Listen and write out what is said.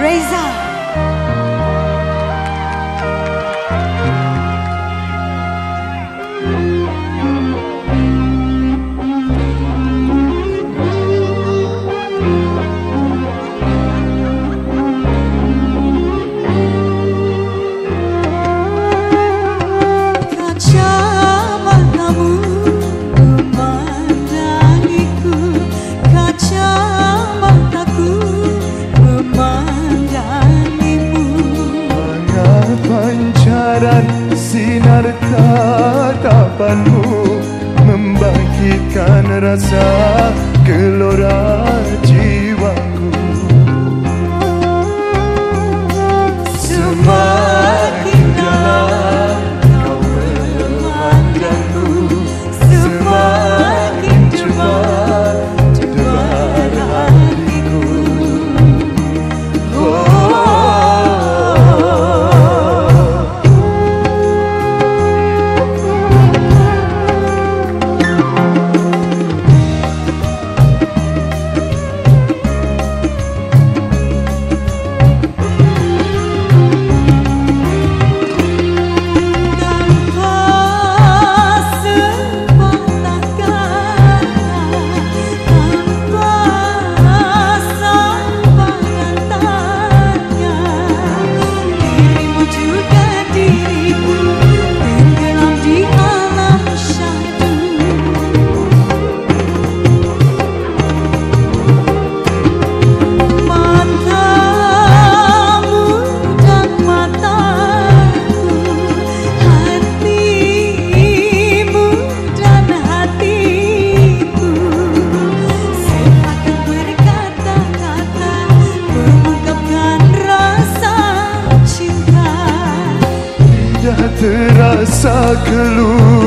Raise up. Pancaran sinar tatapanmu Membangkitkan rasa gelora keluar